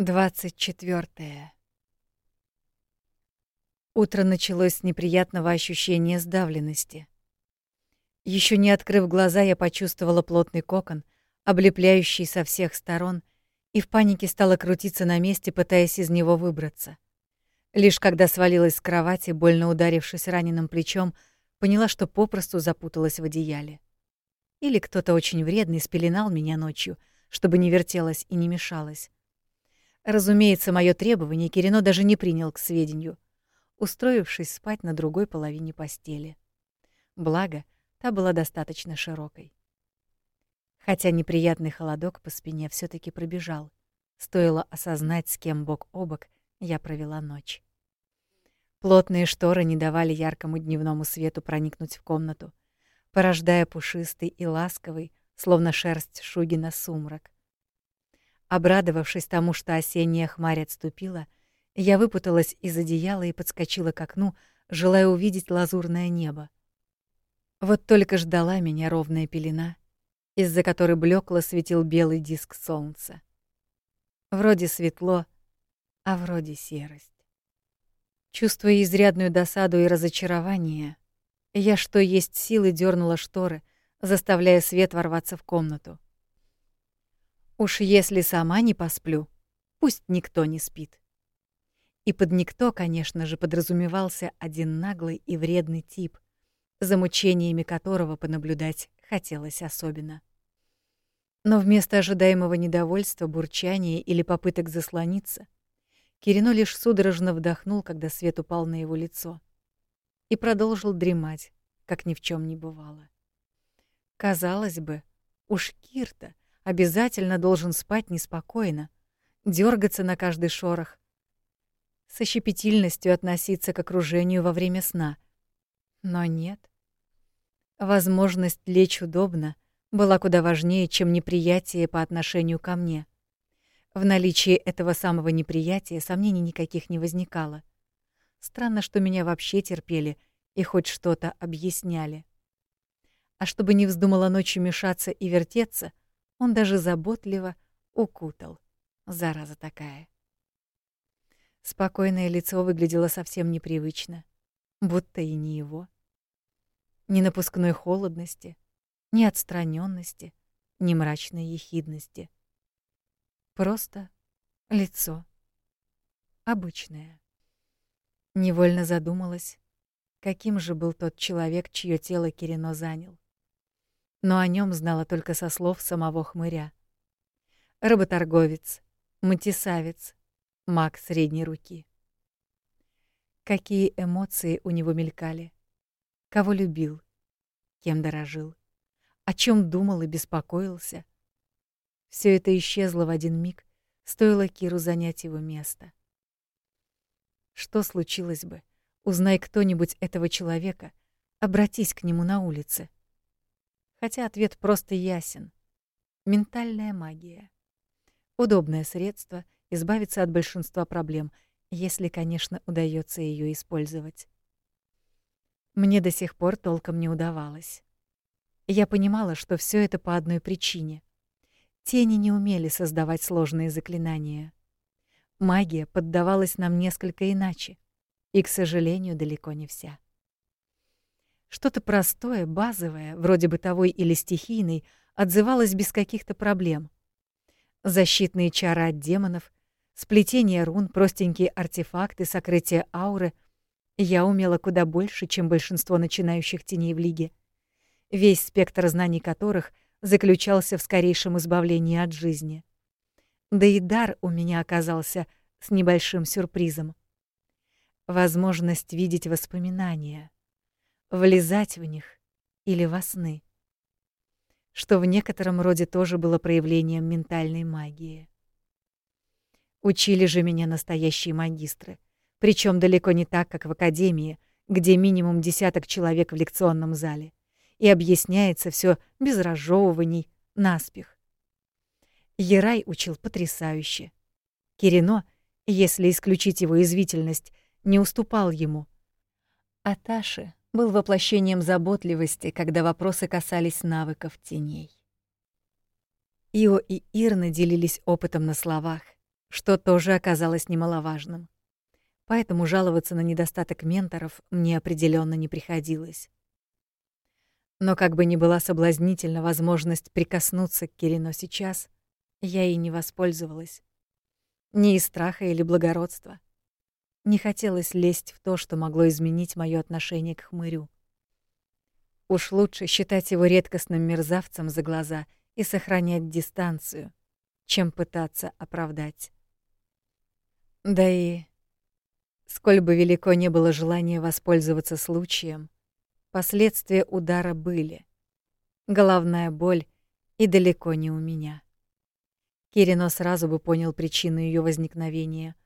24. Утро началось с неприятного ощущения сдавленности. Еще не открыв глаза, я почувствовала плотный кокон, облепляющий со всех сторон, и в панике стала крутиться на месте, пытаясь из него выбраться. Лишь когда свалилась с кровати, больно ударившись раненым плечом, поняла, что попросту запуталась в одеяле. Или кто-то очень вредный спеленал меня ночью, чтобы не вертелась и не мешалась. Разумеется, мое требование Кирино даже не принял к сведению, устроившись спать на другой половине постели. Благо, та была достаточно широкой. Хотя неприятный холодок по спине все таки пробежал. Стоило осознать, с кем бок о бок я провела ночь. Плотные шторы не давали яркому дневному свету проникнуть в комнату, порождая пушистый и ласковый, словно шерсть Шугина, сумрак. Обрадовавшись тому, что осенняя хмарь отступила, я выпуталась из одеяла и подскочила к окну, желая увидеть лазурное небо. Вот только ждала меня ровная пелена, из-за которой блекло светил белый диск солнца. Вроде светло, а вроде серость. Чувствуя изрядную досаду и разочарование, я что есть силы дернула шторы, заставляя свет ворваться в комнату. Уж если сама не посплю, пусть никто не спит. И под никто, конечно же, подразумевался один наглый и вредный тип, за мучениями которого понаблюдать хотелось особенно. Но вместо ожидаемого недовольства, бурчания или попыток заслониться, Кирино лишь судорожно вдохнул, когда свет упал на его лицо, и продолжил дремать, как ни в чем не бывало. Казалось бы, уж Кирта обязательно должен спать неспокойно, дергаться на каждый шорох, со щепетильностью относиться к окружению во время сна. Но нет. Возможность лечь удобно была куда важнее, чем неприятие по отношению ко мне. В наличии этого самого неприятия сомнений никаких не возникало. Странно, что меня вообще терпели и хоть что-то объясняли. А чтобы не вздумала ночью мешаться и вертеться, он даже заботливо укутал. Зараза такая. Спокойное лицо выглядело совсем непривычно, будто и не его. Ни напускной холодности, ни отстраненности, ни мрачной ехидности. Просто лицо. Обычное. Невольно задумалась, каким же был тот человек, чье тело Кирино занял но о нем знала только со слов самого хмыря. Работорговец, мотисавец, маг средней руки. Какие эмоции у него мелькали. Кого любил, кем дорожил, о чем думал и беспокоился. Все это исчезло в один миг, стоило Киру занять его место. Что случилось бы, узнай кто-нибудь этого человека, обратись к нему на улице — хотя ответ просто ясен. Ментальная магия. Удобное средство избавиться от большинства проблем, если, конечно, удается ее использовать. Мне до сих пор толком не удавалось. Я понимала, что все это по одной причине. Тени не умели создавать сложные заклинания. Магия поддавалась нам несколько иначе, и, к сожалению, далеко не вся. Что-то простое, базовое, вроде бытовой или стихийной, отзывалось без каких-то проблем. Защитные чары от демонов, сплетение рун, простенькие артефакты, сокрытие ауры я умела куда больше, чем большинство начинающих теней в лиге. Весь спектр знаний которых заключался в скорейшем избавлении от жизни. Да и дар у меня оказался с небольшим сюрпризом. Возможность видеть воспоминания — влезать в них или во сны, что в некотором роде тоже было проявлением ментальной магии. Учили же меня настоящие магистры, причем далеко не так, как в академии, где минимум десяток человек в лекционном зале, и объясняется все без разжевываний, наспех. Ерай учил потрясающе. Кирино, если исключить его извительность, не уступал ему. А Таши был воплощением заботливости, когда вопросы касались навыков теней. Ио и Ирна делились опытом на словах, что тоже оказалось немаловажным. Поэтому жаловаться на недостаток менторов мне определенно не приходилось. Но как бы ни была соблазнительна возможность прикоснуться к Кирино сейчас, я и не воспользовалась. Ни из страха или благородства. Не хотелось лезть в то, что могло изменить моё отношение к хмырю. Уж лучше считать его редкостным мерзавцем за глаза и сохранять дистанцию, чем пытаться оправдать. Да и сколь бы велико не было желание воспользоваться случаем, Последствия удара были. Головная боль и далеко не у меня. Кирино сразу бы понял причину ее возникновения,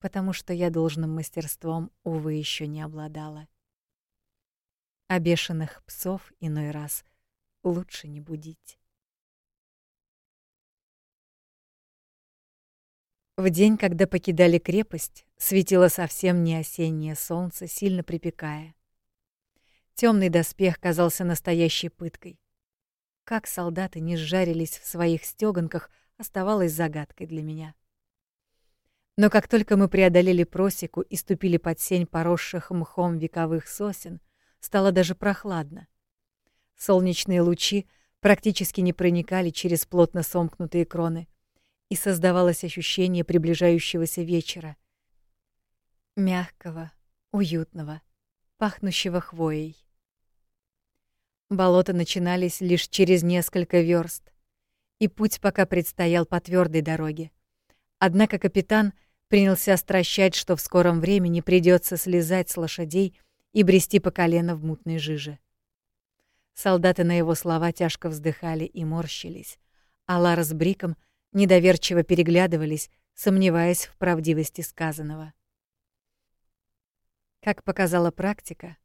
потому что я должным мастерством, увы, еще не обладала. А бешеных псов иной раз лучше не будить. В день, когда покидали крепость, светило совсем не осеннее солнце, сильно припекая. Темный доспех казался настоящей пыткой. Как солдаты не сжарились в своих стёганках, оставалось загадкой для меня. Но как только мы преодолели просеку и ступили под сень поросших мхом вековых сосен, стало даже прохладно. Солнечные лучи практически не проникали через плотно сомкнутые кроны, и создавалось ощущение приближающегося вечера. Мягкого, уютного, пахнущего хвоей. Болота начинались лишь через несколько верст, и путь пока предстоял по твердой дороге. Однако капитан принялся стращать, что в скором времени придется слезать с лошадей и брести по колено в мутной жиже. Солдаты на его слова тяжко вздыхали и морщились, а Лара с Бриком недоверчиво переглядывались, сомневаясь в правдивости сказанного. Как показала практика,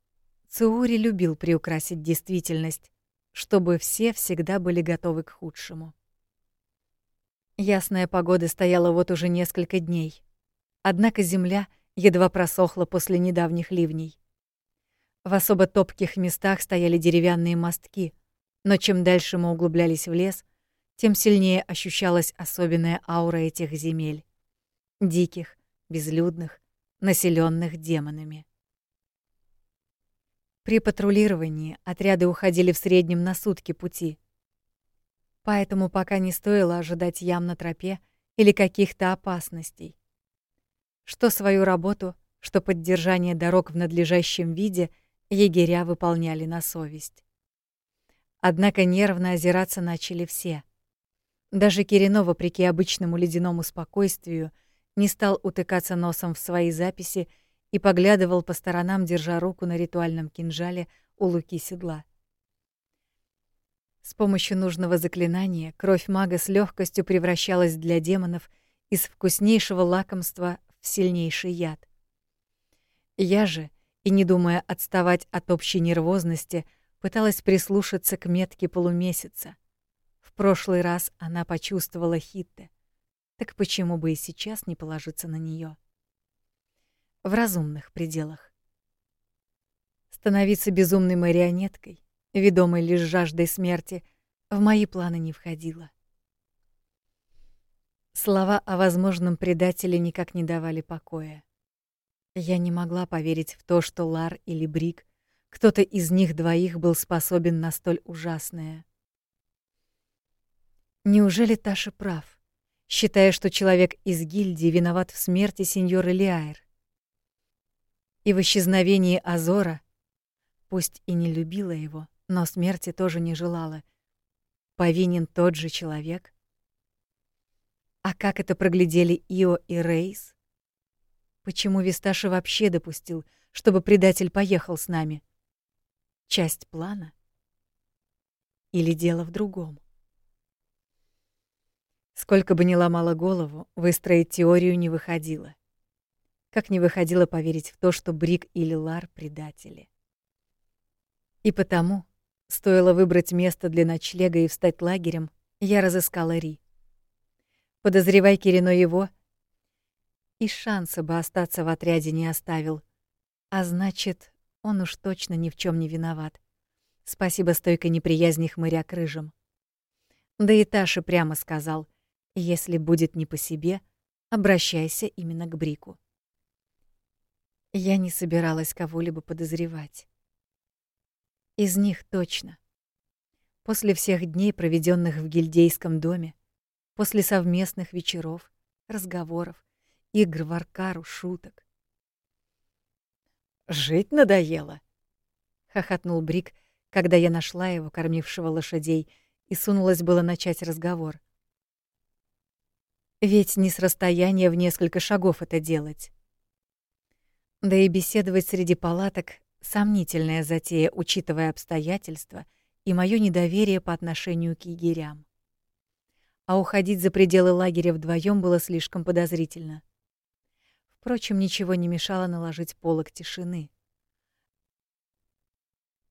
Цуури любил приукрасить действительность, чтобы все всегда были готовы к худшему. Ясная погода стояла вот уже несколько дней. Однако земля едва просохла после недавних ливней. В особо топких местах стояли деревянные мостки, но чем дальше мы углублялись в лес, тем сильнее ощущалась особенная аура этих земель. Диких, безлюдных, населенных демонами. При патрулировании отряды уходили в среднем на сутки пути. Поэтому пока не стоило ожидать ям на тропе или каких-то опасностей. Что свою работу, что поддержание дорог в надлежащем виде егеря выполняли на совесть. Однако нервно озираться начали все. Даже Кирино, вопреки обычному ледяному спокойствию, не стал утыкаться носом в свои записи и поглядывал по сторонам, держа руку на ритуальном кинжале у луки седла. С помощью нужного заклинания кровь мага с легкостью превращалась для демонов из вкуснейшего лакомства в сильнейший яд. Я же, и не думая отставать от общей нервозности, пыталась прислушаться к метке полумесяца. В прошлый раз она почувствовала Хитте. Так почему бы и сейчас не положиться на нее? в разумных пределах. Становиться безумной марионеткой, ведомой лишь жаждой смерти, в мои планы не входило. Слова о возможном предателе никак не давали покоя. Я не могла поверить в то, что Лар или Брик, кто-то из них двоих был способен на столь ужасное. Неужели Таша прав, считая, что человек из гильдии виноват в смерти сеньора Лиайр? и в исчезновении Азора, пусть и не любила его, но смерти тоже не желала, повинен тот же человек? А как это проглядели Ио и Рейс? Почему Висташи вообще допустил, чтобы предатель поехал с нами? Часть плана? Или дело в другом? Сколько бы ни ломала голову, выстроить теорию не выходило как не выходило поверить в то, что Брик или Лар предатели. И потому, стоило выбрать место для ночлега и встать лагерем, я разыскала Ри. Подозревай Кирино его, и шанса бы остаться в отряде не оставил. А значит, он уж точно ни в чем не виноват. Спасибо стойкой неприязни хмыря к рыжим. Да и Таша прямо сказал, если будет не по себе, обращайся именно к Брику. Я не собиралась кого-либо подозревать. Из них точно. После всех дней, проведенных в гильдейском доме, после совместных вечеров, разговоров, игр в аркару, шуток. «Жить надоело», — хохотнул Брик, когда я нашла его, кормившего лошадей, и сунулась было начать разговор. Ведь не с расстояния в несколько шагов это делать. Да и беседовать среди палаток — сомнительная затея, учитывая обстоятельства и моё недоверие по отношению к егерям. А уходить за пределы лагеря вдвоем было слишком подозрительно. Впрочем, ничего не мешало наложить полог тишины.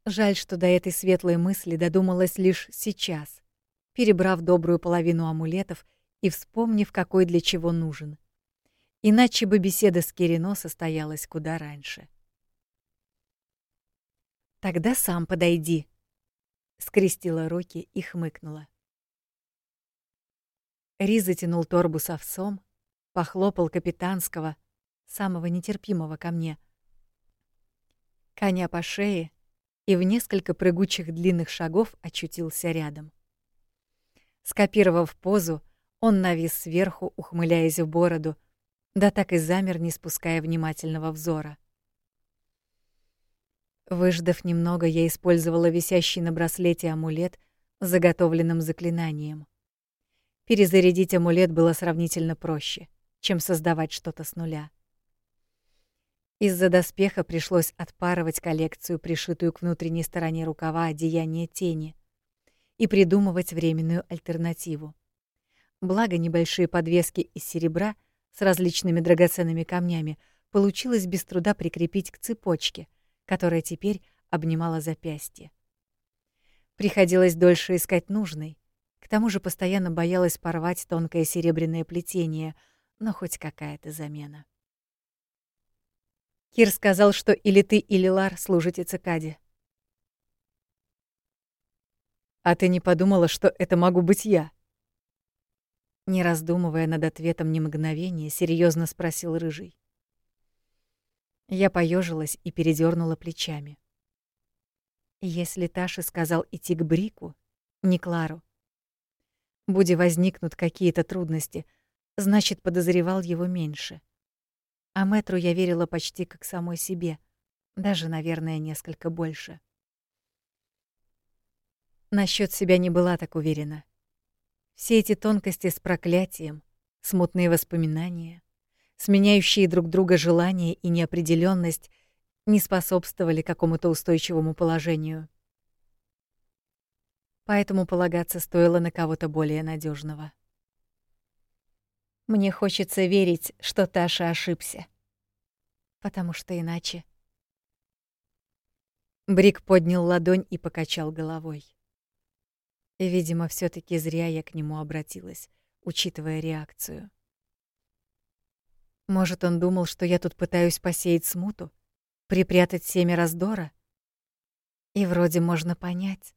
Жаль, что до этой светлой мысли додумалась лишь сейчас, перебрав добрую половину амулетов и вспомнив, какой для чего нужен. Иначе бы беседа с Кирино состоялась куда раньше. «Тогда сам подойди», — скрестила руки и хмыкнула. Ри затянул торбу с овсом, похлопал капитанского, самого нетерпимого ко мне, коня по шее и в несколько прыгучих длинных шагов очутился рядом. Скопировав позу, он навис сверху, ухмыляясь в бороду, да так и замер, не спуская внимательного взора. Выждав немного, я использовала висящий на браслете амулет с заготовленным заклинанием. Перезарядить амулет было сравнительно проще, чем создавать что-то с нуля. Из-за доспеха пришлось отпарывать коллекцию, пришитую к внутренней стороне рукава одеяния тени, и придумывать временную альтернативу. Благо небольшие подвески из серебра с различными драгоценными камнями получилось без труда прикрепить к цепочке, которая теперь обнимала запястье. Приходилось дольше искать нужный. К тому же постоянно боялась порвать тонкое серебряное плетение, но хоть какая-то замена. Кир сказал, что или ты, или Лар служите цикаде. А ты не подумала, что это могу быть я? Не раздумывая над ответом ни мгновения, серьезно спросил рыжий. Я поежилась и передернула плечами. Если Таша сказал идти к Брику, не Клару. Будь возникнут какие-то трудности, значит, подозревал его меньше. А Мэтру я верила почти как самой себе, даже, наверное, несколько больше. Насчет себя не была так уверена. Все эти тонкости с проклятием, смутные воспоминания, сменяющие друг друга желания и неопределенность не способствовали какому-то устойчивому положению. Поэтому полагаться стоило на кого-то более надежного. Мне хочется верить, что Таша ошибся. Потому что иначе... Брик поднял ладонь и покачал головой. Видимо, все таки зря я к нему обратилась, учитывая реакцию. Может, он думал, что я тут пытаюсь посеять смуту, припрятать семя раздора? И вроде можно понять.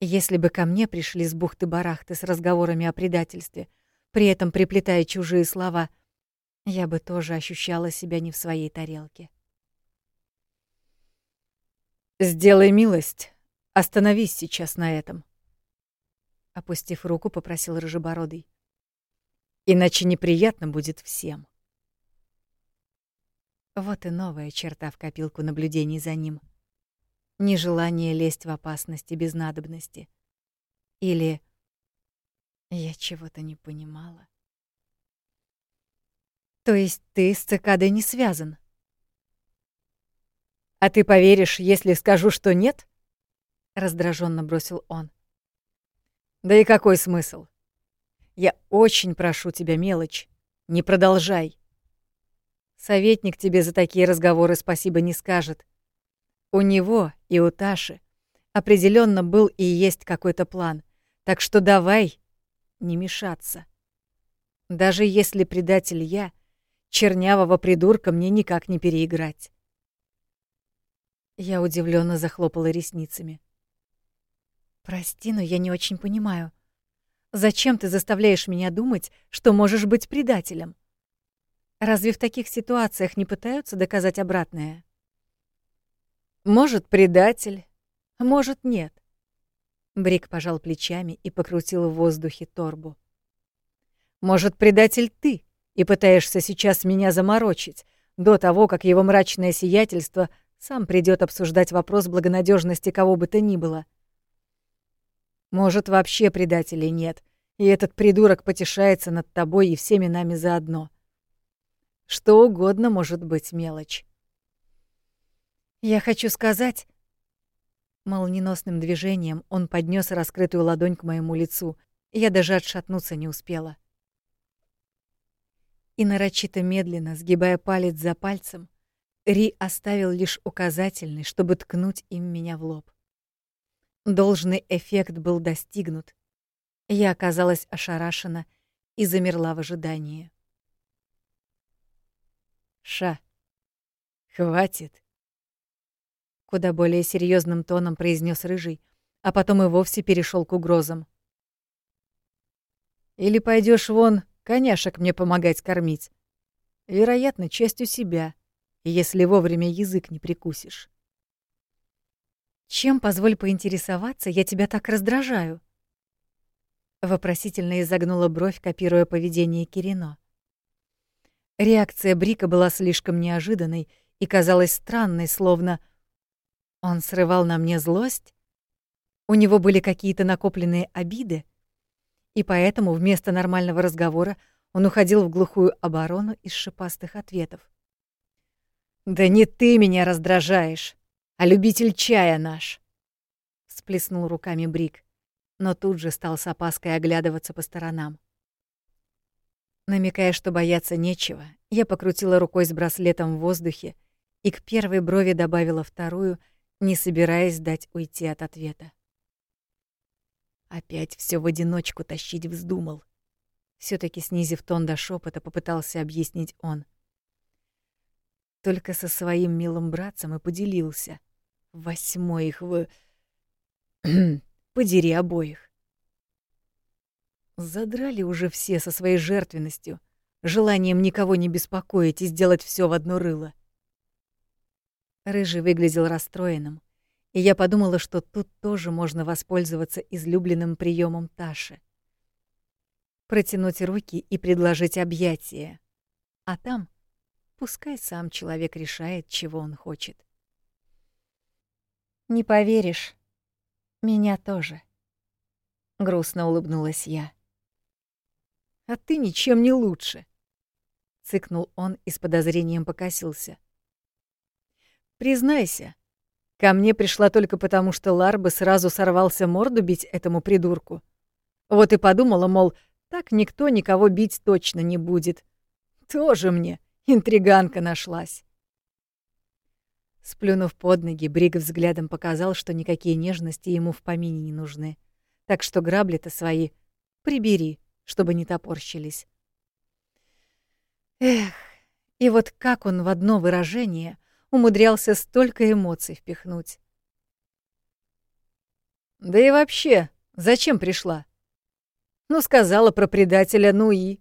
Если бы ко мне пришли с бухты-барахты с разговорами о предательстве, при этом приплетая чужие слова, я бы тоже ощущала себя не в своей тарелке. «Сделай милость, остановись сейчас на этом», — опустив руку, попросил Рыжебородый. «Иначе неприятно будет всем». Вот и новая черта в копилку наблюдений за ним. Нежелание лезть в опасности без надобности. Или я чего-то не понимала. То есть ты с цикадой не связан? А ты поверишь, если скажу, что нет? раздраженно бросил он. Да и какой смысл? Я очень прошу тебя, мелочь, не продолжай. Советник тебе за такие разговоры спасибо не скажет. У него и у Таши определенно был и есть какой-то план. Так что давай не мешаться. Даже если предатель я, чернявого придурка мне никак не переиграть. Я удивленно захлопала ресницами. Прости, но я не очень понимаю. Зачем ты заставляешь меня думать, что можешь быть предателем? Разве в таких ситуациях не пытаются доказать обратное? Может, предатель, может, нет. Брик пожал плечами и покрутил в воздухе торбу. Может, предатель ты и пытаешься сейчас меня заморочить до того, как его мрачное сиятельство сам придет обсуждать вопрос благонадежности кого бы то ни было. Может, вообще предателей нет, и этот придурок потешается над тобой и всеми нами заодно. Что угодно может быть мелочь. Я хочу сказать... Молниеносным движением он поднес раскрытую ладонь к моему лицу, я даже отшатнуться не успела. И нарочито медленно, сгибая палец за пальцем, Ри оставил лишь указательный, чтобы ткнуть им меня в лоб. Должный эффект был достигнут. Я оказалась ошарашена и замерла в ожидании. «Ша, хватит!» Куда более серьезным тоном произнес Рыжий, а потом и вовсе перешел к угрозам. «Или пойдешь вон коняшек мне помогать кормить. Вероятно, частью себя, если вовремя язык не прикусишь». «Чем, позволь поинтересоваться, я тебя так раздражаю?» Вопросительно изогнула бровь, копируя поведение Кирино. Реакция Брика была слишком неожиданной и казалась странной, словно он срывал на мне злость. У него были какие-то накопленные обиды, и поэтому вместо нормального разговора он уходил в глухую оборону из шипастых ответов. «Да не ты меня раздражаешь!» А любитель чая наш!» Сплеснул руками Брик, но тут же стал с опаской оглядываться по сторонам. Намекая, что бояться нечего, я покрутила рукой с браслетом в воздухе и к первой брови добавила вторую, не собираясь дать уйти от ответа. Опять все в одиночку тащить вздумал. все таки снизив тон до шепота, попытался объяснить он. Только со своим милым братцем и поделился. Восьмой их в... Подери обоих. Задрали уже все со своей жертвенностью, желанием никого не беспокоить и сделать все в одно рыло. Рыжий выглядел расстроенным, и я подумала, что тут тоже можно воспользоваться излюбленным приемом Таши. Протянуть руки и предложить объятие. А там пускай сам человек решает, чего он хочет. Не поверишь, меня тоже. Грустно улыбнулась я. А ты ничем не лучше, цыкнул он и с подозрением покосился. Признайся, ко мне пришла только потому, что Ларба сразу сорвался морду бить этому придурку. Вот и подумала, мол, так никто никого бить точно не будет. Тоже мне интриганка нашлась. Сплюнув под ноги, Бриг взглядом показал, что никакие нежности ему в помине не нужны. Так что грабли-то свои прибери, чтобы не топорщились. Эх, и вот как он в одно выражение умудрялся столько эмоций впихнуть. Да и вообще, зачем пришла? Ну, сказала про предателя, ну и...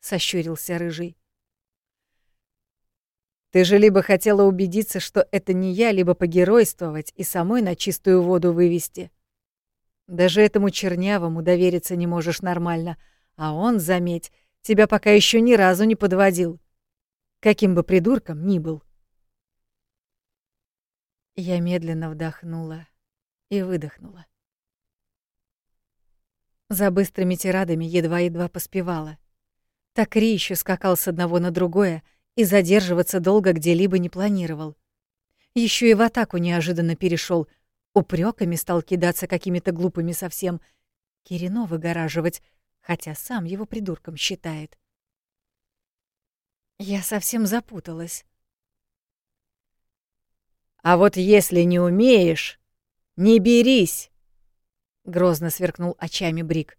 Сощурился рыжий. Ты же либо хотела убедиться, что это не я, либо погеройствовать и самой на чистую воду вывести. Даже этому чернявому довериться не можешь нормально, а он, заметь, тебя пока еще ни разу не подводил. Каким бы придурком ни был. Я медленно вдохнула и выдохнула. За быстрыми тирадами едва-едва поспевала. Так Ри еще скакал с одного на другое, и задерживаться долго где-либо не планировал. Еще и в атаку неожиданно перешел, упреками стал кидаться какими-то глупыми совсем, Кирино выгораживать, хотя сам его придурком считает. Я совсем запуталась. «А вот если не умеешь, не берись!» — грозно сверкнул очами Брик.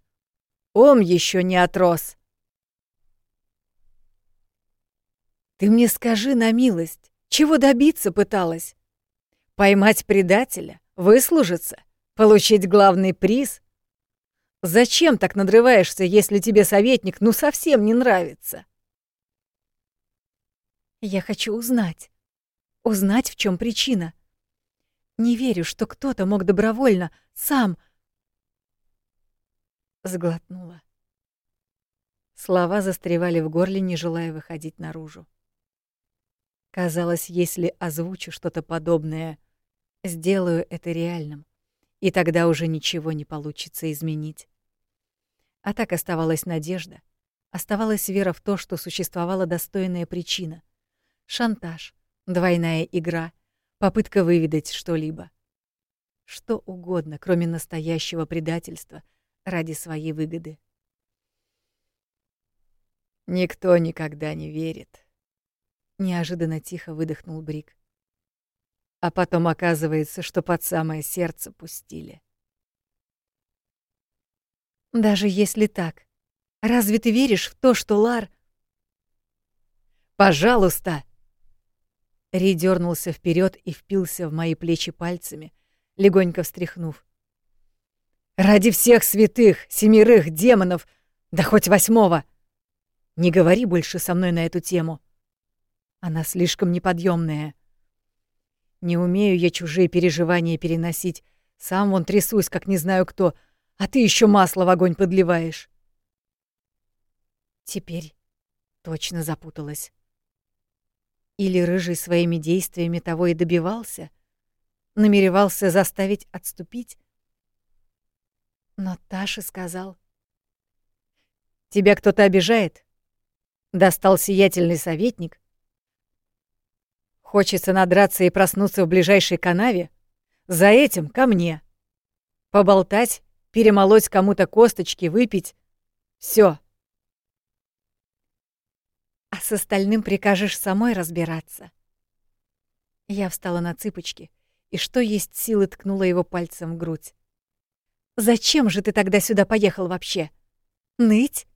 «Ум еще не отрос!» Ты мне скажи на милость, чего добиться пыталась? Поймать предателя, выслужиться, получить главный приз? Зачем так надрываешься, если тебе советник ну совсем не нравится? Я хочу узнать. Узнать, в чем причина. Не верю, что кто-то мог добровольно, сам... Сглотнула. Слова застревали в горле, не желая выходить наружу. Казалось, если озвучу что-то подобное, сделаю это реальным, и тогда уже ничего не получится изменить. А так оставалась надежда, оставалась вера в то, что существовала достойная причина. Шантаж, двойная игра, попытка выведать что-либо. Что угодно, кроме настоящего предательства ради своей выгоды. Никто никогда не верит. Неожиданно тихо выдохнул Брик. А потом оказывается, что под самое сердце пустили. Даже если так, разве ты веришь в то, что Лар... Пожалуйста! Ри дернулся вперед и впился в мои плечи пальцами, легонько встряхнув. «Ради всех святых, семерых демонов, да хоть восьмого! Не говори больше со мной на эту тему. Она слишком неподъемная. Не умею я чужие переживания переносить, сам вон трясусь, как не знаю кто, а ты еще масло в огонь подливаешь». Теперь точно запуталась. Или Рыжий своими действиями того и добивался? Намеревался заставить отступить? Но Таша сказал... «Тебя кто-то обижает? Достал сиятельный советник? Хочется надраться и проснуться в ближайшей канаве? За этим ко мне. Поболтать, перемолоть кому-то косточки, выпить. Все, а с остальным прикажешь самой разбираться. Я встала на цыпочки и что есть силы ткнула его пальцем в грудь. Зачем же ты тогда сюда поехал вообще? Ныть?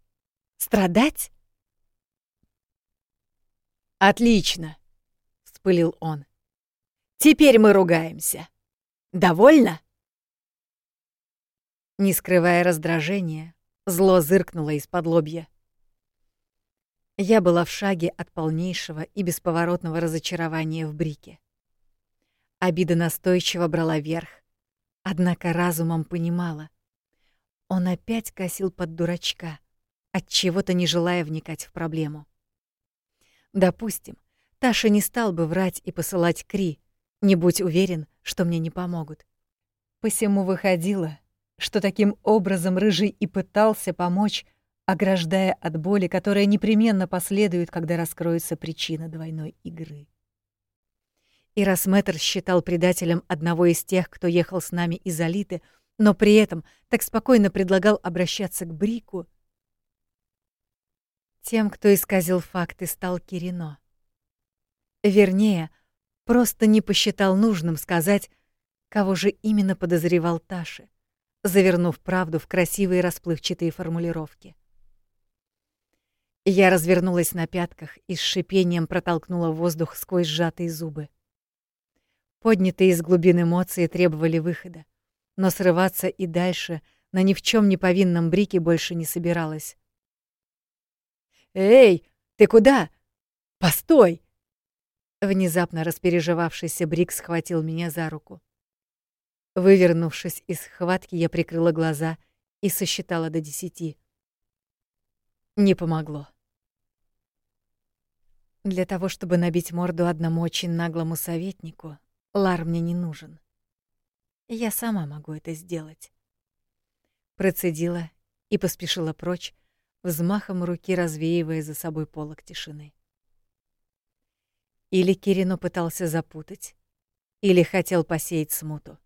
Страдать? Отлично, вспылил он. Теперь мы ругаемся. Довольно? Не скрывая раздражения, зло зыркнуло из-под лобья. Я была в шаге от полнейшего и бесповоротного разочарования в Брике. Обида настойчиво брала верх, однако разумом понимала. Он опять косил под дурачка, от чего-то не желая вникать в проблему. Допустим, Таша не стал бы врать и посылать Кри, не будь уверен, что мне не помогут. Посему выходило, что таким образом Рыжий и пытался помочь ограждая от боли, которая непременно последует, когда раскроется причина двойной игры. И раз Мэтр считал предателем одного из тех, кто ехал с нами из Алиты, но при этом так спокойно предлагал обращаться к Брику, тем, кто исказил факты, стал Кирино. Вернее, просто не посчитал нужным сказать, кого же именно подозревал Таши, завернув правду в красивые расплывчатые формулировки. Я развернулась на пятках и с шипением протолкнула воздух сквозь сжатые зубы. Поднятые из глубин эмоции требовали выхода, но срываться и дальше на ни в чем не повинном брике больше не собиралась. «Эй, ты куда? Постой!» Внезапно распереживавшийся Брик схватил меня за руку. Вывернувшись из схватки, я прикрыла глаза и сосчитала до десяти. Не помогло. Для того, чтобы набить морду одному очень наглому советнику, Лар мне не нужен. Я сама могу это сделать. Процедила и поспешила прочь, взмахом руки развеивая за собой полог тишины. Или Кирино пытался запутать, или хотел посеять смуту.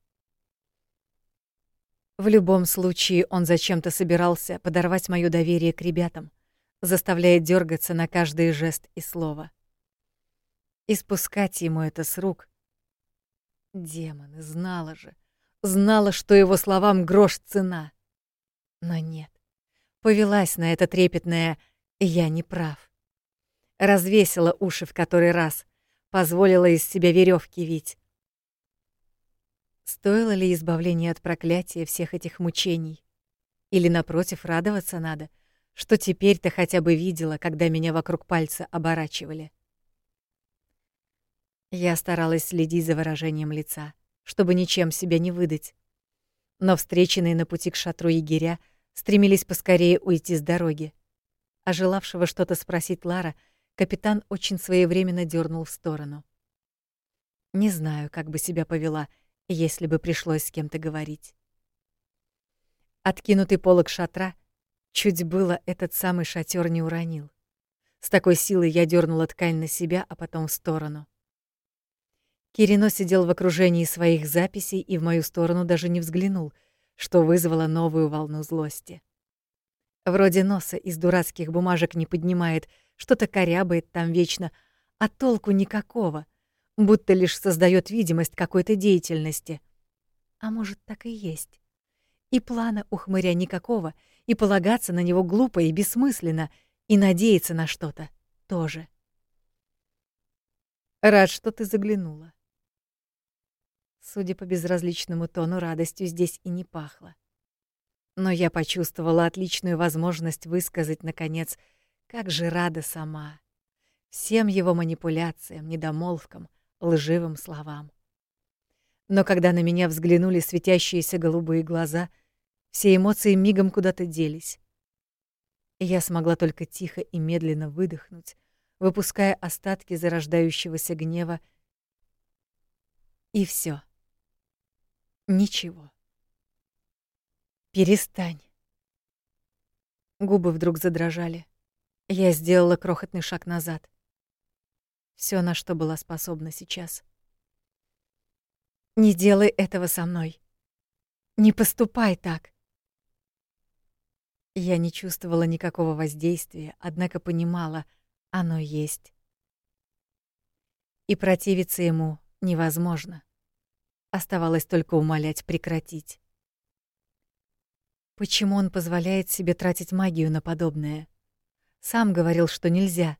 В любом случае он зачем-то собирался подорвать моё доверие к ребятам, заставляя дергаться на каждый жест и слово. И спускать ему это с рук. Демоны, знала же, знала, что его словам грош цена. Но нет, повелась на это трепетное «я не прав». Развесила уши в который раз, позволила из себя веревки вить. Стоило ли избавление от проклятия всех этих мучений? Или, напротив, радоваться надо, что теперь ты хотя бы видела, когда меня вокруг пальца оборачивали. Я старалась следить за выражением лица, чтобы ничем себя не выдать. Но встреченные на пути к шатру егеря стремились поскорее уйти с дороги. А желавшего что-то спросить Лара, капитан очень своевременно дернул в сторону. Не знаю, как бы себя повела, если бы пришлось с кем-то говорить. Откинутый полог шатра чуть было этот самый шатер не уронил. С такой силой я дернула ткань на себя, а потом в сторону. Кирино сидел в окружении своих записей и в мою сторону даже не взглянул, что вызвало новую волну злости. Вроде носа из дурацких бумажек не поднимает, что-то корябает там вечно, а толку никакого, будто лишь создает видимость какой-то деятельности. А может, так и есть. И плана у хмыря никакого, и полагаться на него глупо и бессмысленно, и надеяться на что-то тоже. Рад, что ты заглянула. Судя по безразличному тону, радостью здесь и не пахло. Но я почувствовала отличную возможность высказать, наконец, как же рада сама. Всем его манипуляциям, недомолвкам, лживым словам. Но когда на меня взглянули светящиеся голубые глаза, все эмоции мигом куда-то делись. Я смогла только тихо и медленно выдохнуть, выпуская остатки зарождающегося гнева. И все. Ничего. Перестань. Губы вдруг задрожали. Я сделала крохотный шаг назад. Все, на что была способна сейчас. Не делай этого со мной. Не поступай так. Я не чувствовала никакого воздействия, однако понимала, оно есть. И противиться ему невозможно. Оставалось только умолять прекратить. Почему он позволяет себе тратить магию на подобное? Сам говорил, что нельзя,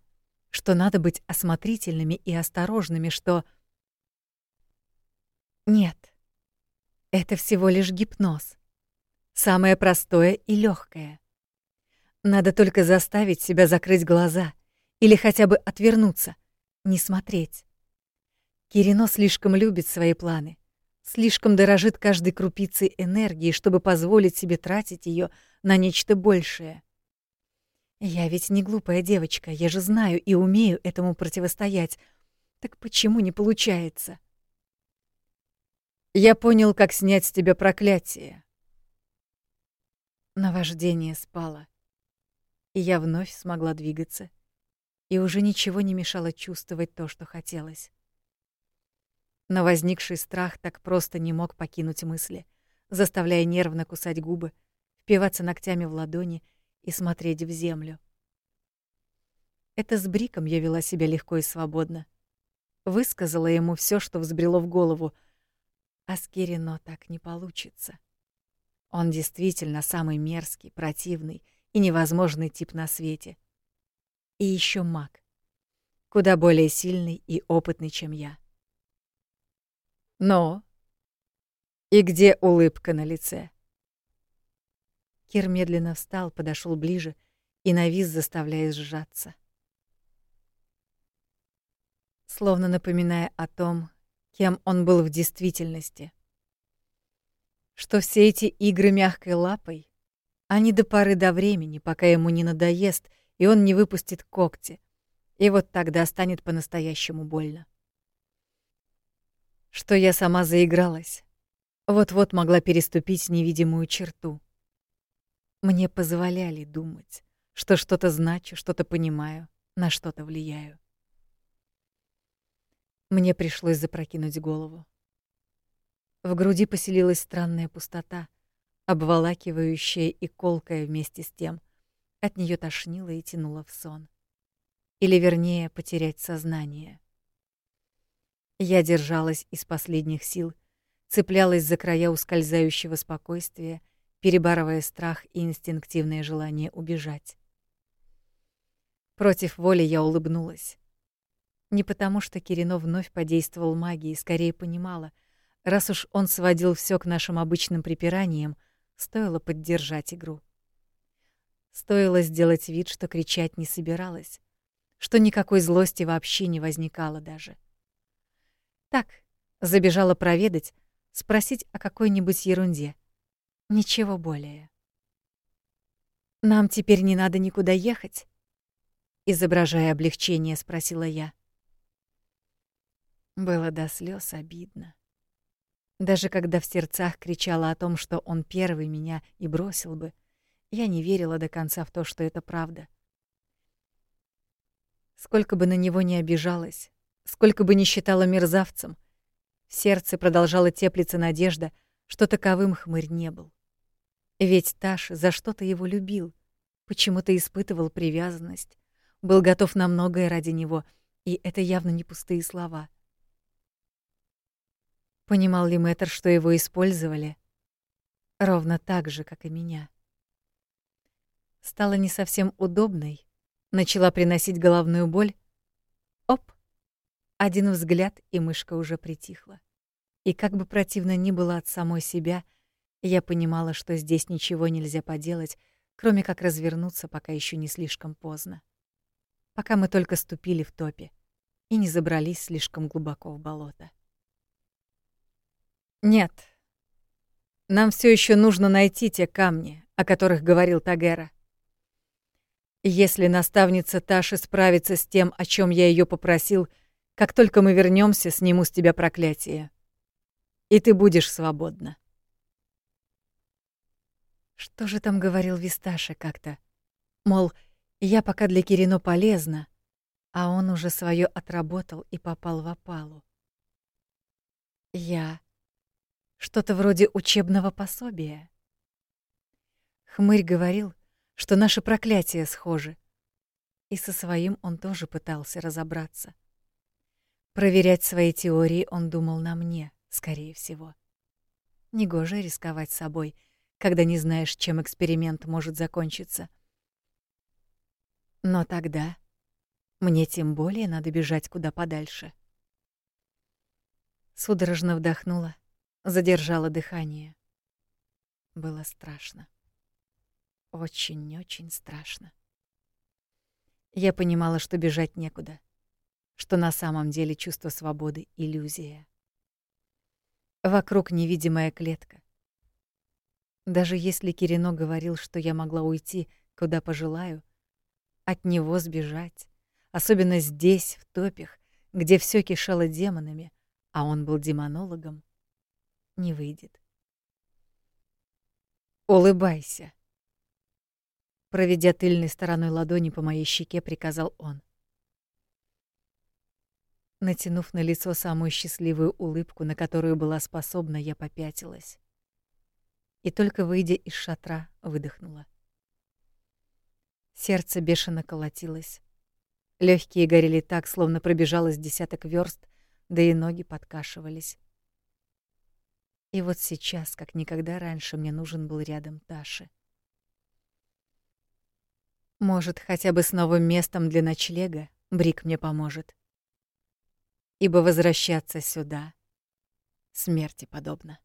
что надо быть осмотрительными и осторожными, что... Нет. Это всего лишь гипноз. Самое простое и легкое. Надо только заставить себя закрыть глаза или хотя бы отвернуться, не смотреть. Кирино слишком любит свои планы, слишком дорожит каждой крупицей энергии, чтобы позволить себе тратить ее на нечто большее. Я ведь не глупая девочка, я же знаю и умею этому противостоять. Так почему не получается? Я понял, как снять с тебя проклятие. Наваждение спало, и я вновь смогла двигаться, и уже ничего не мешало чувствовать то, что хотелось. Но возникший страх так просто не мог покинуть мысли, заставляя нервно кусать губы, впиваться ногтями в ладони и смотреть в землю. Это с Бриком я вела себя легко и свободно. Высказала ему все, что взбрело в голову, а с Кирино так не получится. Он действительно самый мерзкий, противный и невозможный тип на свете. И еще маг. Куда более сильный и опытный, чем я. Но и где улыбка на лице? Кир медленно встал, подошел ближе и навис, заставляя сжаться. Словно напоминая о том, кем он был в действительности. Что все эти игры мягкой лапой, они до поры до времени, пока ему не надоест, и он не выпустит когти. И вот тогда станет по-настоящему больно что я сама заигралась. Вот-вот могла переступить невидимую черту. Мне позволяли думать, что что-то значу, что-то понимаю, на что-то влияю. Мне пришлось запрокинуть голову. В груди поселилась странная пустота, обволакивающая и колкая вместе с тем. От нее тошнило и тянуло в сон. Или, вернее, потерять сознание. Я держалась из последних сил, цеплялась за края ускользающего спокойствия, перебарывая страх и инстинктивное желание убежать. Против воли я улыбнулась. Не потому, что Кирино вновь подействовал магией, скорее понимала, раз уж он сводил все к нашим обычным припираниям, стоило поддержать игру. Стоило сделать вид, что кричать не собиралась, что никакой злости вообще не возникало даже. Так, забежала проведать, спросить о какой-нибудь ерунде. Ничего более. «Нам теперь не надо никуда ехать?» Изображая облегчение, спросила я. Было до слез обидно. Даже когда в сердцах кричала о том, что он первый меня и бросил бы, я не верила до конца в то, что это правда. Сколько бы на него ни обижалась, сколько бы ни считала мерзавцем, в сердце продолжала теплиться надежда, что таковым хмырь не был. Ведь Таш за что-то его любил, почему-то испытывал привязанность, был готов на многое ради него, и это явно не пустые слова. Понимал ли Мэтр, что его использовали? Ровно так же, как и меня стала не совсем удобной, начала приносить головную боль. Оп! Один взгляд, и мышка уже притихла. И как бы противно ни было от самой себя, я понимала, что здесь ничего нельзя поделать, кроме как развернуться, пока еще не слишком поздно. Пока мы только ступили в топе и не забрались слишком глубоко в болото. Нет. Нам все еще нужно найти те камни, о которых говорил Тагера. Если наставница Таша справится с тем, о чем я ее попросил, как только мы вернемся, сниму с тебя проклятие. И ты будешь свободна. Что же там говорил Висташа как-то? Мол, я пока для Кирино полезна, а он уже свое отработал и попал в опалу. Я что-то вроде учебного пособия. Хмырь говорил, что наши проклятия схожи. И со своим он тоже пытался разобраться. Проверять свои теории он думал на мне, скорее всего. Негоже рисковать собой, когда не знаешь, чем эксперимент может закончиться. Но тогда мне тем более надо бежать куда подальше. Судорожно вдохнула, задержала дыхание. Было страшно. Очень-очень страшно. Я понимала, что бежать некуда, что на самом деле чувство свободы — иллюзия. Вокруг невидимая клетка. Даже если Кирино говорил, что я могла уйти, куда пожелаю, от него сбежать, особенно здесь, в топях, где все кишело демонами, а он был демонологом, не выйдет. Улыбайся. Проведя тыльной стороной ладони по моей щеке, приказал он. Натянув на лицо самую счастливую улыбку, на которую была способна, я попятилась. И только выйдя из шатра, выдохнула. Сердце бешено колотилось. Легкие горели так, словно пробежалось десяток верст, да и ноги подкашивались. И вот сейчас, как никогда раньше, мне нужен был рядом Таши. Может, хотя бы с новым местом для ночлега Брик мне поможет. Ибо возвращаться сюда смерти подобно.